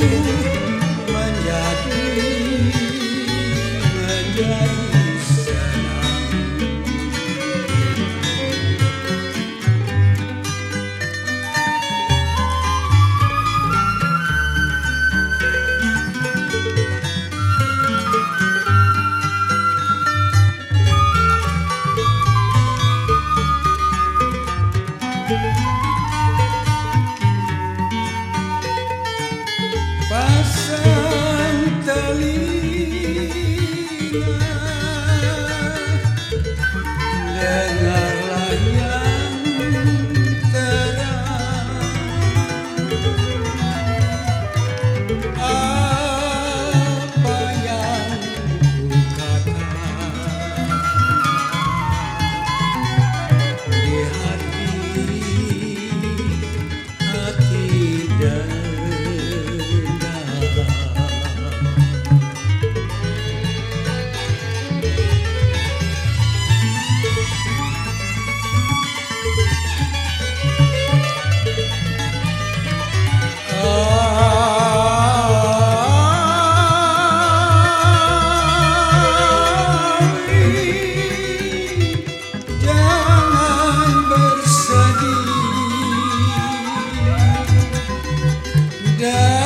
you. telinga dengarlah ya. done.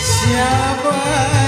Siapa